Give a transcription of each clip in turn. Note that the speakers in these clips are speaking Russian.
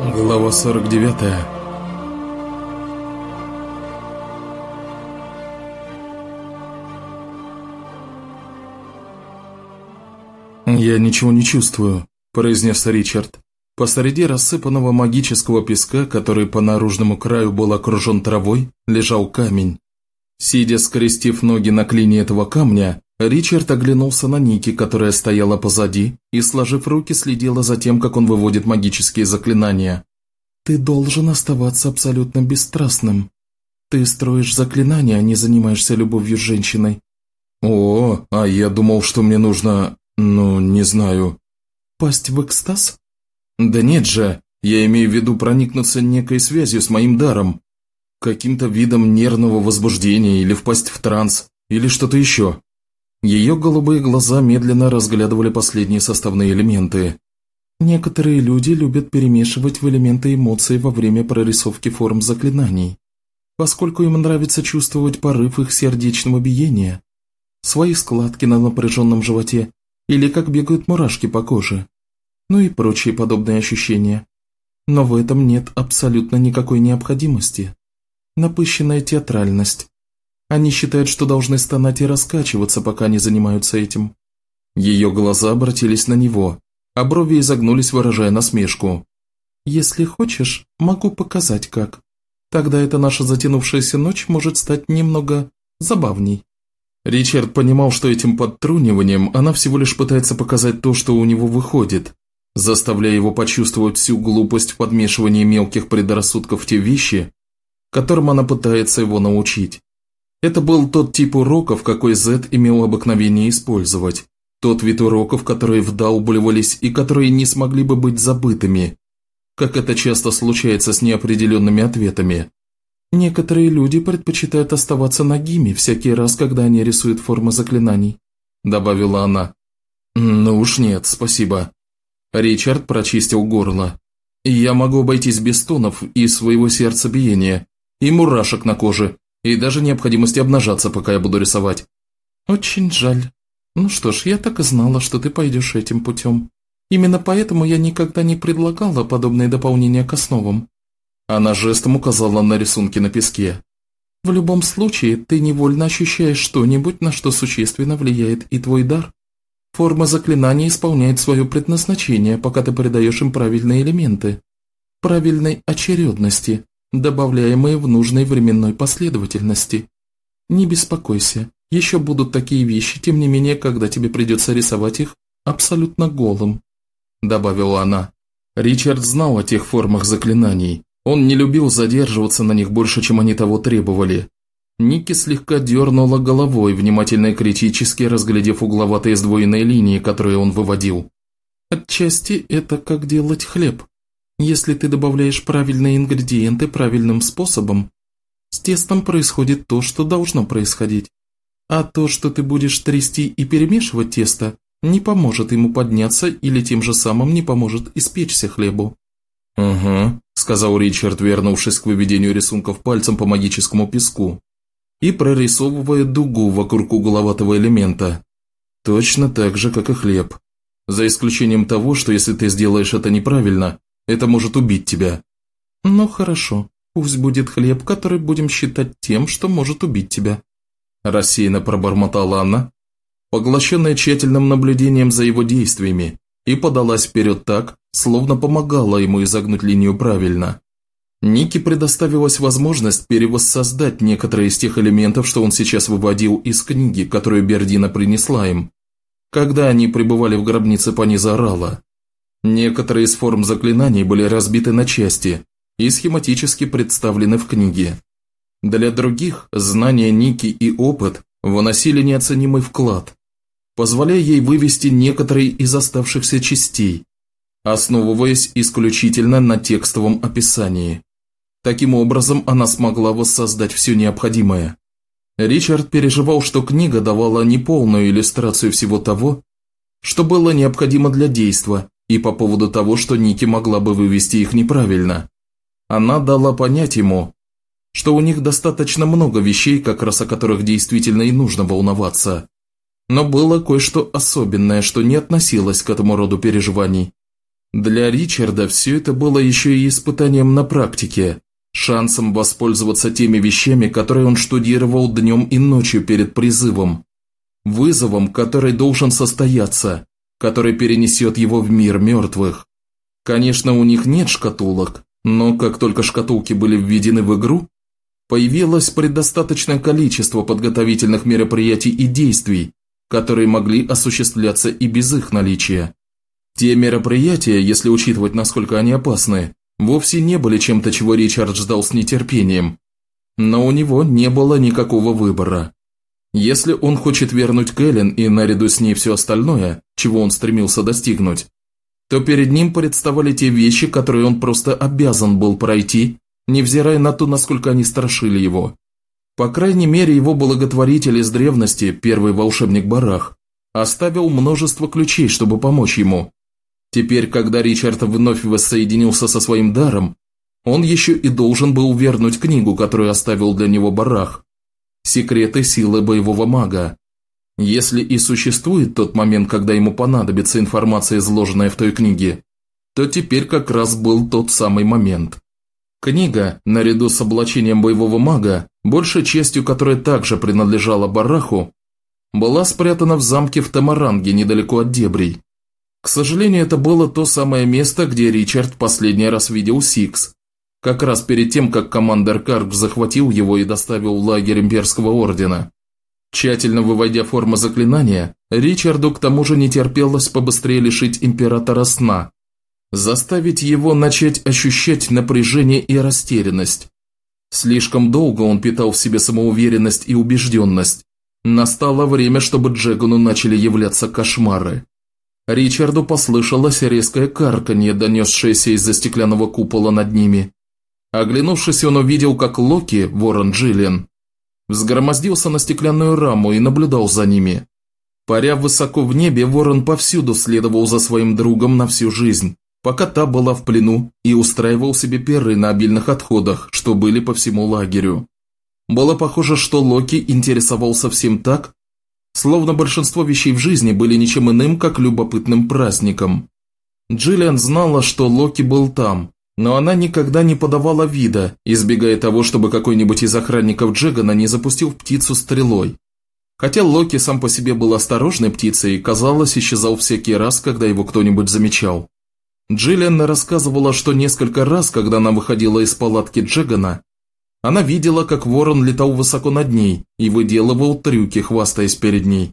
Глава 49 «Я ничего не чувствую», – произнес Ричард. Посреди рассыпанного магического песка, который по наружному краю был окружен травой, лежал камень. Сидя, скрестив ноги на клине этого камня, Ричард оглянулся на Ники, которая стояла позади, и, сложив руки, следила за тем, как он выводит магические заклинания. «Ты должен оставаться абсолютно бесстрастным. Ты строишь заклинания, а не занимаешься любовью с женщиной». «О, а я думал, что мне нужно... ну, не знаю...» «Пасть в экстаз?» «Да нет же, я имею в виду проникнуться некой связью с моим даром. Каким-то видом нервного возбуждения или впасть в транс, или что-то еще». Ее голубые глаза медленно разглядывали последние составные элементы. Некоторые люди любят перемешивать в элементы эмоций во время прорисовки форм заклинаний, поскольку им нравится чувствовать порыв их сердечного биения, свои складки на напряженном животе или как бегают мурашки по коже, ну и прочие подобные ощущения. Но в этом нет абсолютно никакой необходимости. Напыщенная театральность, они считают, что должны стонать и раскачиваться, пока не занимаются этим. Ее глаза обратились на него, а брови изогнулись, выражая насмешку. «Если хочешь, могу показать как. Тогда эта наша затянувшаяся ночь может стать немного забавней». Ричард понимал, что этим подтруниванием она всего лишь пытается показать то, что у него выходит, заставляя его почувствовать всю глупость в подмешивании мелких предрассудков в те вещи, которым она пытается его научить. Это был тот тип уроков, какой Зет имел обыкновение использовать. Тот вид уроков, которые вдалбливались и которые не смогли бы быть забытыми, как это часто случается с неопределенными ответами. Некоторые люди предпочитают оставаться нагими всякий раз, когда они рисуют формы заклинаний, добавила она. Ну уж нет, спасибо. Ричард прочистил горло. Я могу обойтись без тонов и своего сердцебиения, и мурашек на коже, и даже необходимости обнажаться, пока я буду рисовать. Очень жаль. Ну что ж, я так и знала, что ты пойдешь этим путем. Именно поэтому я никогда не предлагала подобные дополнения к основам. Она жестом указала на рисунки на песке. В любом случае, ты невольно ощущаешь что-нибудь, на что существенно влияет и твой дар. Форма заклинания исполняет свое предназначение, пока ты придаешь им правильные элементы. Правильной очередности, добавляемые в нужной временной последовательности. Не беспокойся, еще будут такие вещи, тем не менее, когда тебе придется рисовать их абсолютно голым», – добавила она. Ричард знал о тех формах заклинаний. Он не любил задерживаться на них больше, чем они того требовали. Ники слегка дернула головой, внимательно и критически разглядев угловатые сдвоенные линии, которые он выводил. «Отчасти это как делать хлеб», если ты добавляешь правильные ингредиенты правильным способом, с тестом происходит то, что должно происходить. А то, что ты будешь трясти и перемешивать тесто, не поможет ему подняться или тем же самым не поможет испечься хлебу. «Угу», – сказал Ричард, вернувшись к выведению рисунков пальцем по магическому песку и прорисовывая дугу вокруг угловатого элемента. Точно так же, как и хлеб. За исключением того, что если ты сделаешь это неправильно, это может убить тебя». «Ну хорошо, пусть будет хлеб, который будем считать тем, что может убить тебя», рассеянно пробормотала она, поглощенная тщательным наблюдением за его действиями, и подалась вперед так, словно помогала ему изогнуть линию правильно. Нике предоставилась возможность перевоссоздать некоторые из тех элементов, что он сейчас выводил из книги, которую Бердина принесла им, когда они пребывали в гробнице Паниза Рала. Некоторые из форм заклинаний были разбиты на части и схематически представлены в книге. Для других знания Ники и опыт выносили неоценимый вклад, позволяя ей вывести некоторые из оставшихся частей, основываясь исключительно на текстовом описании. Таким образом, она смогла воссоздать все необходимое. Ричард переживал, что книга давала неполную иллюстрацию всего того, что было необходимо для действия, и по поводу того, что Ники могла бы вывести их неправильно. Она дала понять ему, что у них достаточно много вещей, как раз о которых действительно и нужно волноваться. Но было кое-что особенное, что не относилось к этому роду переживаний. Для Ричарда все это было еще и испытанием на практике, шансом воспользоваться теми вещами, которые он штудировал днем и ночью перед призывом, вызовом, который должен состояться, который перенесет его в мир мертвых. Конечно, у них нет шкатулок, но как только шкатулки были введены в игру, появилось предостаточное количество подготовительных мероприятий и действий, которые могли осуществляться и без их наличия. Те мероприятия, если учитывать, насколько они опасны, вовсе не были чем-то, чего Ричард ждал с нетерпением. Но у него не было никакого выбора. Если он хочет вернуть Кэлен и наряду с ней все остальное, чего он стремился достигнуть, то перед ним представали те вещи, которые он просто обязан был пройти, невзирая на то, насколько они страшили его. По крайней мере, его благотворитель из древности, первый волшебник Барах, оставил множество ключей, чтобы помочь ему. Теперь, когда Ричард вновь воссоединился со своим даром, он еще и должен был вернуть книгу, которую оставил для него Барах. «Секреты силы боевого мага», если и существует тот момент, когда ему понадобится информация, изложенная в той книге, то теперь как раз был тот самый момент. Книга, наряду с облачением боевого мага, большей частью которой также принадлежала Бараху, была спрятана в замке в Тамаранге, недалеко от Дебрей. К сожалению, это было то самое место, где Ричард последний раз видел Сикс, как раз перед тем, как командир Карп захватил его и доставил в лагерь Имперского Ордена. Тщательно выводя форму заклинания, Ричарду к тому же не терпелось побыстрее лишить Императора сна, заставить его начать ощущать напряжение и растерянность. Слишком долго он питал в себе самоуверенность и убежденность. Настало время, чтобы Джегану начали являться кошмары. Ричарду послышалось резкое карканье, донесшееся из-за стеклянного купола над ними. Оглянувшись, он увидел, как Локи, ворон Джиллиан, взгромоздился на стеклянную раму и наблюдал за ними. Паря высоко в небе, ворон повсюду следовал за своим другом на всю жизнь, пока та была в плену и устраивал себе перы на обильных отходах, что были по всему лагерю. Было похоже, что Локи интересовался всем так, словно большинство вещей в жизни были ничем иным, как любопытным праздником. Джиллиан знала, что Локи был там, но она никогда не подавала вида, избегая того, чтобы какой-нибудь из охранников Джегана не запустил птицу стрелой. Хотя Локи сам по себе был осторожной птицей казалось, исчезал всякий раз, когда его кто-нибудь замечал. Джиллиан рассказывала, что несколько раз, когда она выходила из палатки Джегана, она видела, как ворон летал высоко над ней и выделывал трюки, хвастаясь перед ней.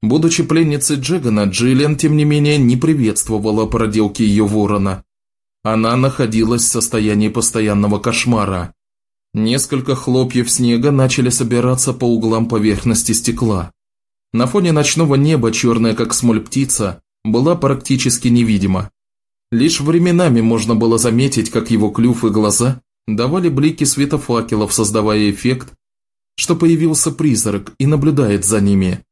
Будучи пленницей Джегана, Джиллиан, тем не менее, не приветствовала проделки ее ворона, она находилась в состоянии постоянного кошмара. Несколько хлопьев снега начали собираться по углам поверхности стекла. На фоне ночного неба черная как смоль птица была практически невидима. Лишь временами можно было заметить, как его клюв и глаза давали блики света факелов, создавая эффект, что появился призрак и наблюдает за ними.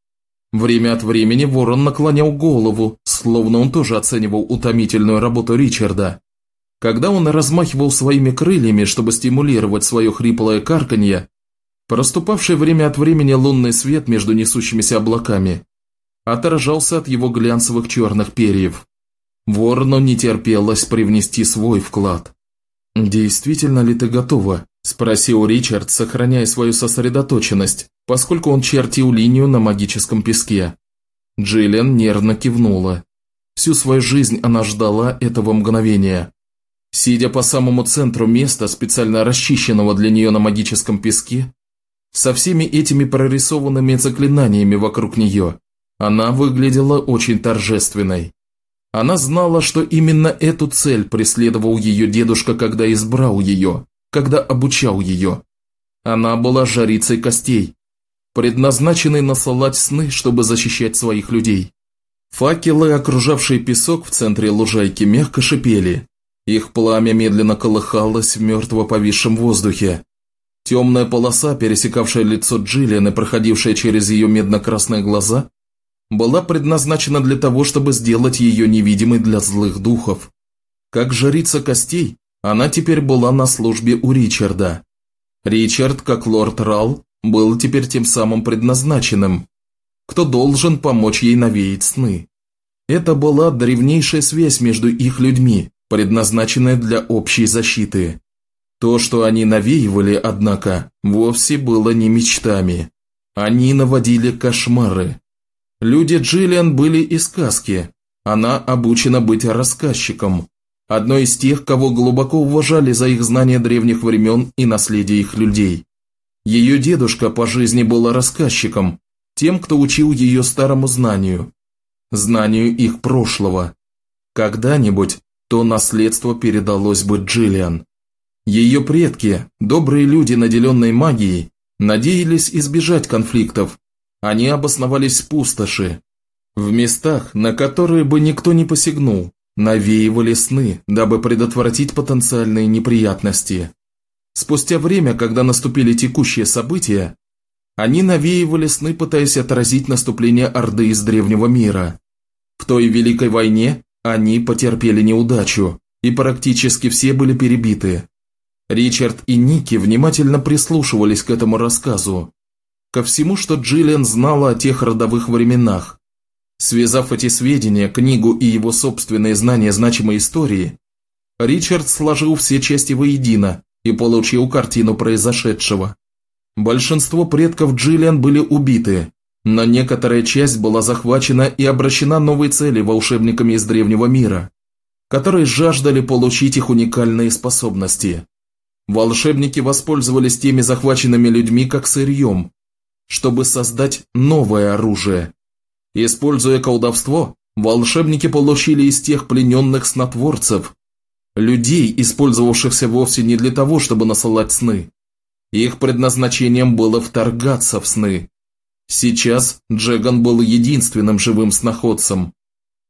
Время от времени ворон наклонял голову, словно он тоже оценивал утомительную работу Ричарда. Когда он размахивал своими крыльями, чтобы стимулировать свое хриплое карканье, проступавший время от времени лунный свет между несущимися облаками отражался от его глянцевых черных перьев. Ворону не терпелось привнести свой вклад. «Действительно ли ты готова?» – спросил Ричард, сохраняя свою сосредоточенность, поскольку он чертил линию на магическом песке. Джиллиан нервно кивнула. Всю свою жизнь она ждала этого мгновения. Сидя по самому центру места, специально расчищенного для нее на магическом песке, со всеми этими прорисованными заклинаниями вокруг нее, она выглядела очень торжественной. Она знала, что именно эту цель преследовал ее дедушка, когда избрал ее, когда обучал ее. Она была жарицей костей, предназначенной насылать сны, чтобы защищать своих людей. Факелы, окружавшие песок в центре лужайки, мягко шипели, их пламя медленно колыхалось в мертво повисшем воздухе. Темная полоса, пересекавшая лицо Джиллиан и проходившая через ее медно-красные глаза, была предназначена для того, чтобы сделать ее невидимой для злых духов. Как жрица костей, она теперь была на службе у Ричарда. Ричард, как лорд Рал, был теперь тем самым предназначенным, кто должен помочь ей навеять сны. Это была древнейшая связь между их людьми, предназначенная для общей защиты. То, что они навеивали, однако, вовсе было не мечтами. Они наводили кошмары. Люди Джиллиан были из сказки. Она обучена быть рассказчиком. Одной из тех, кого глубоко уважали за их знание древних времен и наследие их людей. Ее дедушка по жизни был рассказчиком, тем, кто учил ее старому знанию, знанию их прошлого. Когда-нибудь то наследство передалось бы Джиллиан. Ее предки, добрые люди, наделенные магией, надеялись избежать конфликтов. Они обосновались в пустоши, в местах, на которые бы никто не посягнул, навеивали сны, дабы предотвратить потенциальные неприятности. Спустя время, когда наступили текущие события, они навеивали сны, пытаясь отразить наступление Орды из Древнего мира. В той Великой войне они потерпели неудачу, и практически все были перебиты. Ричард и Ники внимательно прислушивались к этому рассказу, ко всему, что Джиллиан знала о тех родовых временах. Связав эти сведения, книгу и его собственные знания значимой истории, Ричард сложил все части воедино и получил картину произошедшего. Большинство предков Джиллиан были убиты, но некоторая часть была захвачена и обращена новой цели волшебниками из древнего мира, которые жаждали получить их уникальные способности. Волшебники воспользовались теми захваченными людьми как сырьем, чтобы создать новое оружие. Используя колдовство, волшебники получили из тех плененных снотворцев, людей, использовавшихся вовсе не для того, чтобы насылать сны. Их предназначением было вторгаться в сны. Сейчас Джеган был единственным живым сноходцем,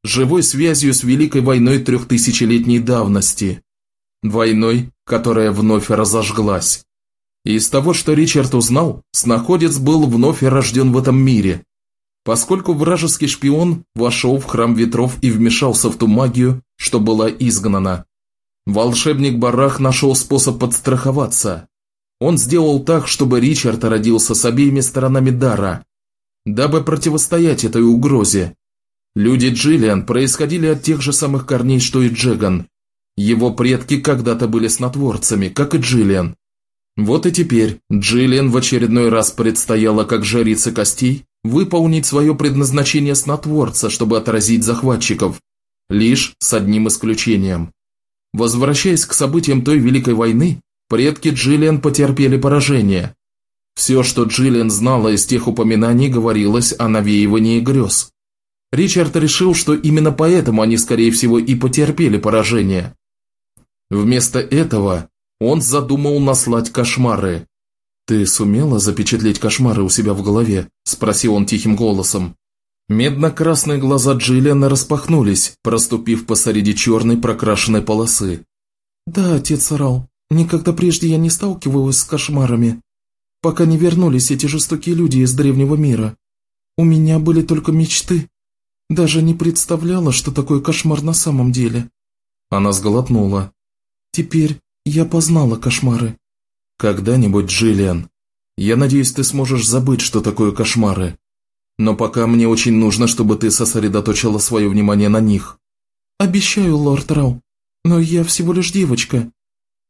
живой связью с Великой войной трехтысячелетней давности, войной, которая вновь разожглась. Из того, что Ричард узнал, снаходец был вновь рожден в этом мире, поскольку вражеский шпион вошел в храм ветров и вмешался в ту магию, что была изгнана. Волшебник Барах нашел способ подстраховаться. Он сделал так, чтобы Ричард родился с обеими сторонами дара, дабы противостоять этой угрозе. Люди Джиллиан происходили от тех же самых корней, что и Джеган, его предки когда-то были снотворцами, как и Джиллиан. Вот и теперь Джиллиан в очередной раз предстояло, как жрица костей, выполнить свое предназначение снотворца, чтобы отразить захватчиков. Лишь с одним исключением. Возвращаясь к событиям той Великой войны, предки Джиллиан потерпели поражение. Все, что Джиллиан знала из тех упоминаний, говорилось о навеивании грез. Ричард решил, что именно поэтому они, скорее всего, и потерпели поражение. Вместо этого он задумал наслать кошмары. «Ты сумела запечатлеть кошмары у себя в голове?» – спросил он тихим голосом. Медно-красные глаза Джиллиана распахнулись, проступив посреди черной прокрашенной полосы. «Да, отец Рал, никогда прежде я не сталкивалась с кошмарами, пока не вернулись эти жестокие люди из древнего мира. У меня были только мечты. Даже не представляла, что такое кошмар на самом деле». Она сглотнула. Теперь я познала кошмары. Когда-нибудь, Джиллиан, я надеюсь, ты сможешь забыть, что такое кошмары. Но пока мне очень нужно, чтобы ты сосредоточила свое внимание на них. Обещаю, лорд Рау, но я всего лишь девочка.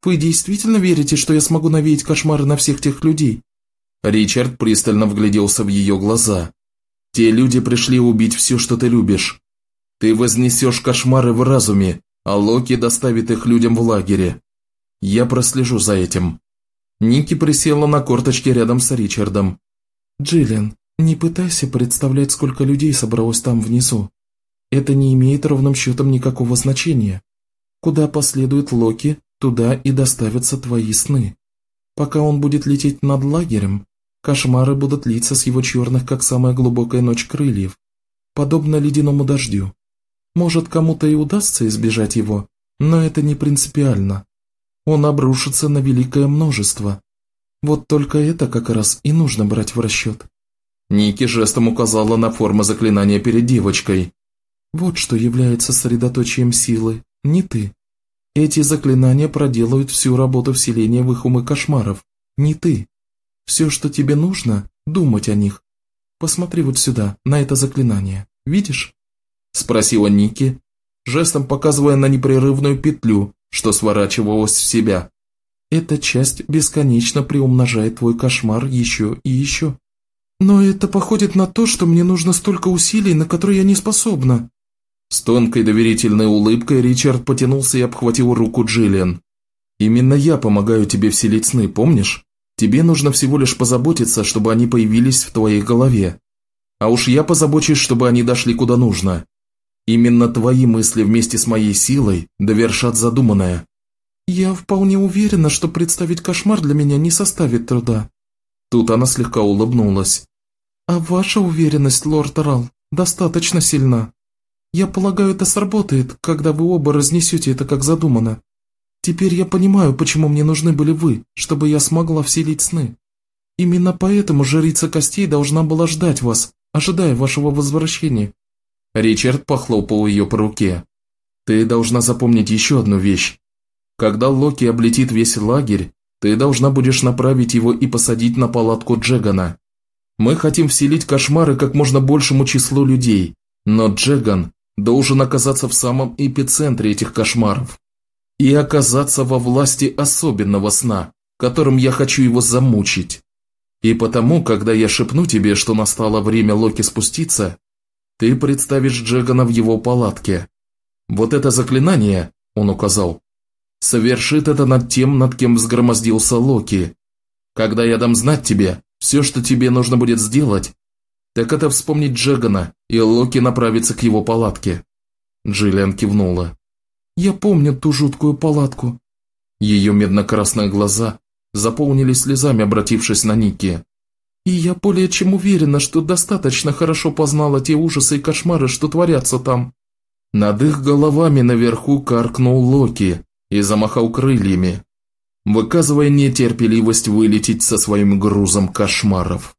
Вы действительно верите, что я смогу навеять кошмары на всех тех людей? Ричард пристально вгляделся в ее глаза. Те люди пришли убить все, что ты любишь. Ты вознесешь кошмары в разуме, а Локи доставит их людям в лагере. Я прослежу за этим». Ники присела на корточки рядом с Ричардом. «Джиллиан, не пытайся представлять, сколько людей собралось там внизу. Это не имеет ровным счетом никакого значения. Куда последует Локи, туда и доставятся твои сны. Пока он будет лететь над лагерем, кошмары будут литься с его черных, как самая глубокая ночь крыльев, подобно ледяному дождю. Может, кому-то и удастся избежать его, но это не принципиально. Он обрушится на великое множество. Вот только это как раз и нужно брать в расчет. Ники жестом указала на форму заклинания перед девочкой. Вот что является средоточием силы, не ты. Эти заклинания проделают всю работу вселения в их умы кошмаров, не ты. Все, что тебе нужно, думать о них. Посмотри вот сюда, на это заклинание. Видишь? Спросила Ники, жестом показывая на непрерывную петлю, что сворачивалась в себя. Эта часть бесконечно приумножает твой кошмар еще и еще. Но это походит на то, что мне нужно столько усилий, на которые я не способна. С тонкой доверительной улыбкой Ричард потянулся и обхватил руку Джиллиан. «Именно я помогаю тебе вселить сны, помнишь? Тебе нужно всего лишь позаботиться, чтобы они появились в твоей голове. А уж я позабочусь, чтобы они дошли куда нужно. Именно твои мысли вместе с моей силой довершат задуманное». «Я вполне уверена, что представить кошмар для меня не составит труда». Тут она слегка улыбнулась. «А ваша уверенность, лорд Рал, достаточно сильна. Я полагаю, это сработает, когда вы оба разнесете это как задумано. Теперь я понимаю, почему мне нужны были вы, чтобы я смогла вселить сны. Именно поэтому жрица костей должна была ждать вас, ожидая вашего возвращения». Ричард похлопал ее по руке. «Ты должна запомнить еще одну вещь. Когда Локи облетит весь лагерь, ты должна будешь направить его и посадить на палатку Джегана. Мы хотим вселить кошмары как можно большему числу людей, но Джеган должен оказаться в самом эпицентре этих кошмаров и оказаться во власти особенного сна, которым я хочу его замучить. И потому, когда я шепну тебе, что настало время Локи спуститься, ты представишь Джегана в его палатке. Вот это заклинание, он указал, совершит это над тем, над кем взгромоздился Локи. Когда я дам знать тебе, все, что тебе нужно будет сделать, так это вспомнить Джегана, и Локи направится к его палатке. Джиллиан кивнула. Я помню ту жуткую палатку». Ее медно-красные глаза заполнились слезами, обратившись на Ники. «И я более чем уверена, что достаточно хорошо познала те ужасы и кошмары, что творятся там». Над их головами наверху каркнул Локи и замахал крыльями, выказывая нетерпеливость вылететь со своим грузом кошмаров.